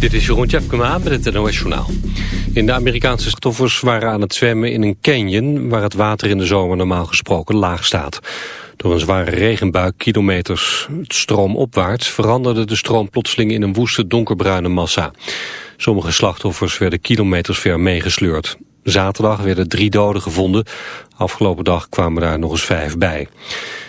Dit is Jeroen Tjepkema met het NOS Journaal. In de Amerikaanse slachtoffers waren aan het zwemmen in een canyon... waar het water in de zomer normaal gesproken laag staat. Door een zware regenbuik kilometers stroomopwaarts... veranderde de stroom plotseling in een woeste donkerbruine massa. Sommige slachtoffers werden kilometers ver meegesleurd. Zaterdag werden drie doden gevonden. Afgelopen dag kwamen daar nog eens vijf bij.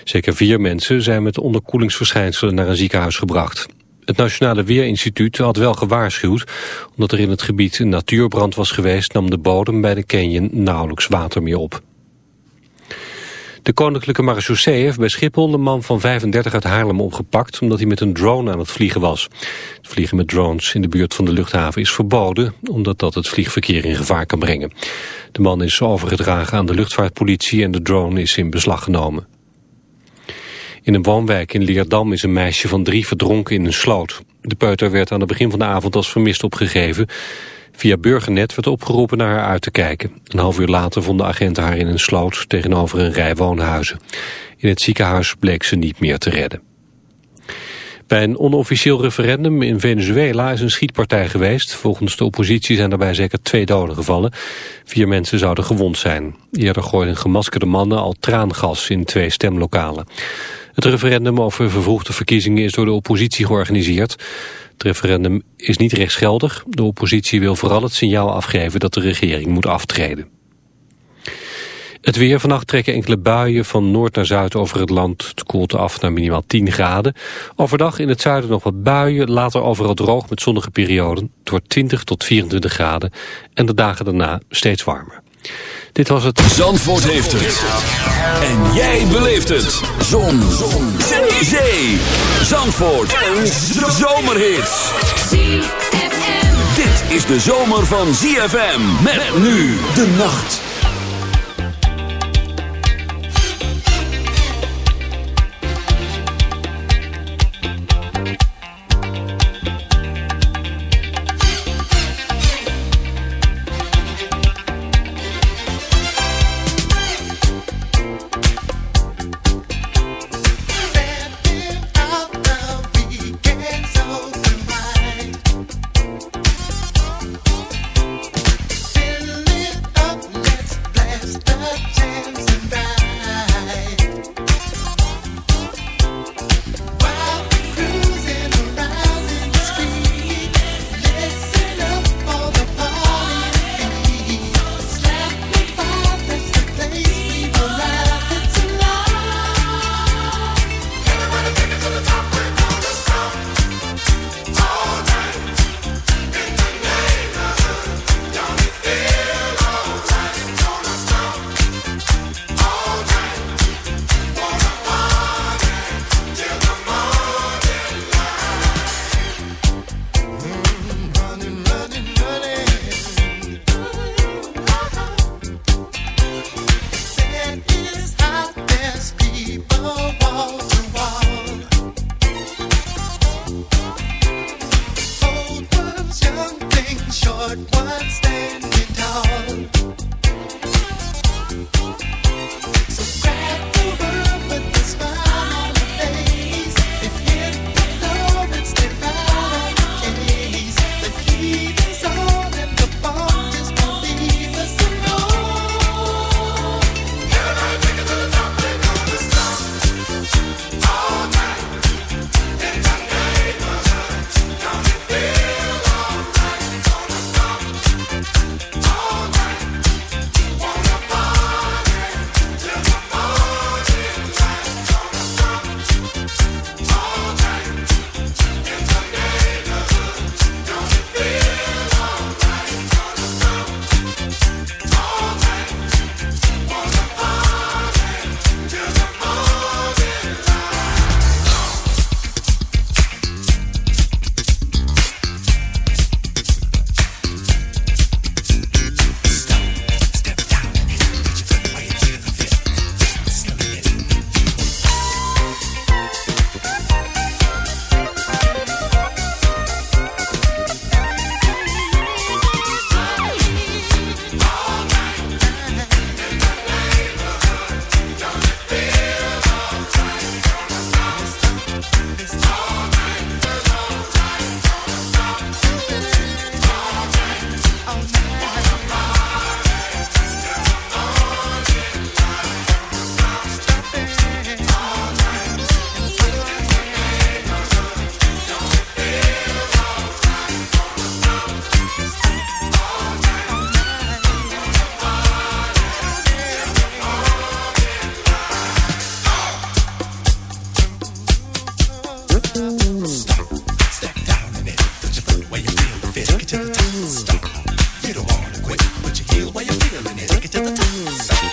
Zeker vier mensen zijn met onderkoelingsverschijnselen naar een ziekenhuis gebracht. Het Nationale Weerinstituut had wel gewaarschuwd. Omdat er in het gebied een natuurbrand was geweest... nam de bodem bij de canyon nauwelijks water meer op. De koninklijke marechaussee heeft bij Schiphol een man van 35 uit Haarlem opgepakt... omdat hij met een drone aan het vliegen was. Het vliegen met drones in de buurt van de luchthaven is verboden... omdat dat het vliegverkeer in gevaar kan brengen. De man is overgedragen aan de luchtvaartpolitie en de drone is in beslag genomen. In een woonwijk in Leerdam is een meisje van drie verdronken in een sloot. De peuter werd aan het begin van de avond als vermist opgegeven. Via Burgernet werd opgeroepen naar haar uit te kijken. Een half uur later vonden agenten haar in een sloot tegenover een rij woonhuizen. In het ziekenhuis bleek ze niet meer te redden. Bij een onofficieel referendum in Venezuela is een schietpartij geweest. Volgens de oppositie zijn daarbij zeker twee doden gevallen. Vier mensen zouden gewond zijn. Eerder gooiden gemaskerde mannen al traangas in twee stemlokalen. Het referendum over vervroegde verkiezingen is door de oppositie georganiseerd. Het referendum is niet rechtsgeldig. De oppositie wil vooral het signaal afgeven dat de regering moet aftreden. Het weer vannacht trekken enkele buien van noord naar zuid over het land. Het koelt af naar minimaal 10 graden. Overdag in het zuiden nog wat buien, later overal droog met zonnige perioden. Het wordt 20 tot 24 graden en de dagen daarna steeds warmer. Dit was het... Zandvoort heeft het. En jij beleeft het. Zon. Zon. Zee. Zee. Zandvoort. Een zomerhit. Dit is de zomer van ZFM. Met nu de nacht. Who's waking up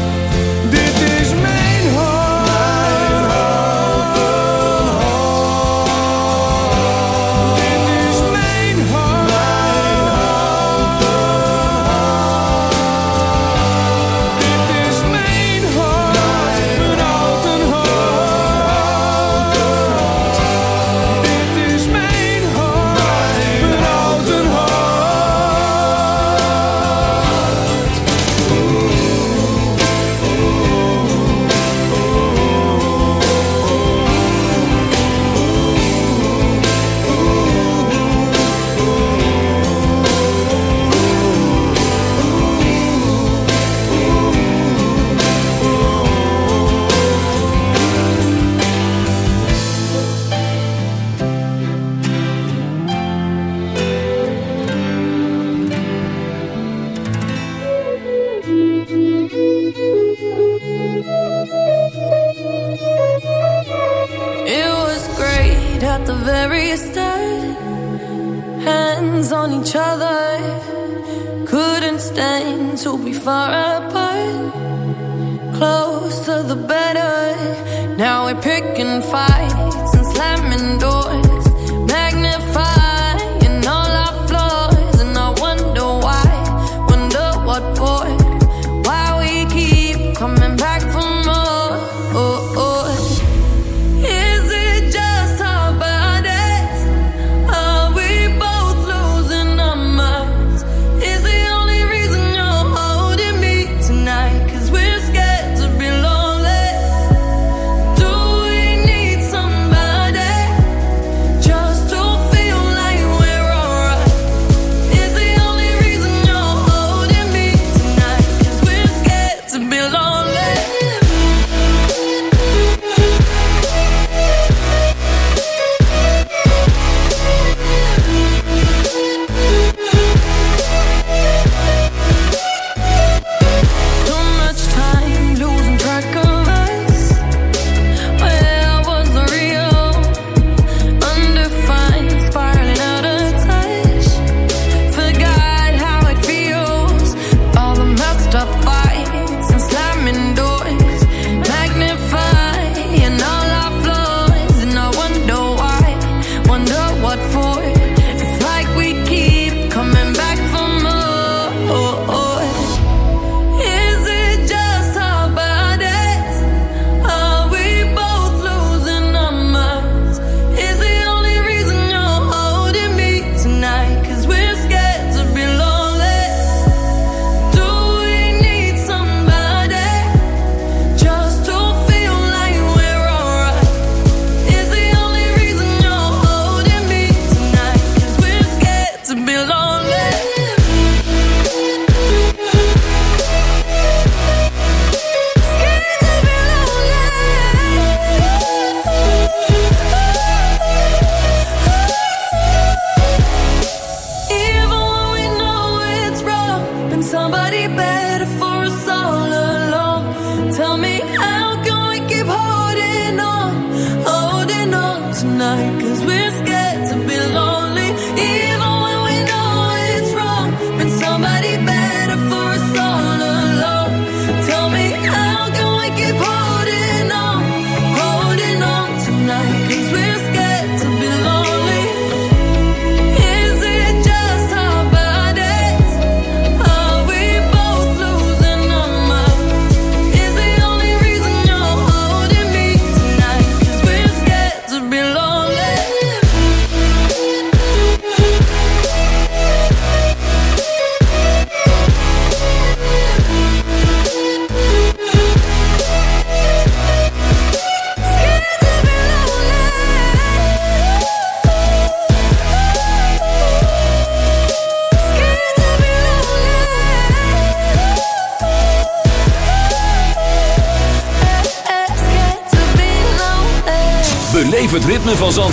The very. Hands on each other. Couldn't stand to be far apart. Closer the better. Now we're picking fights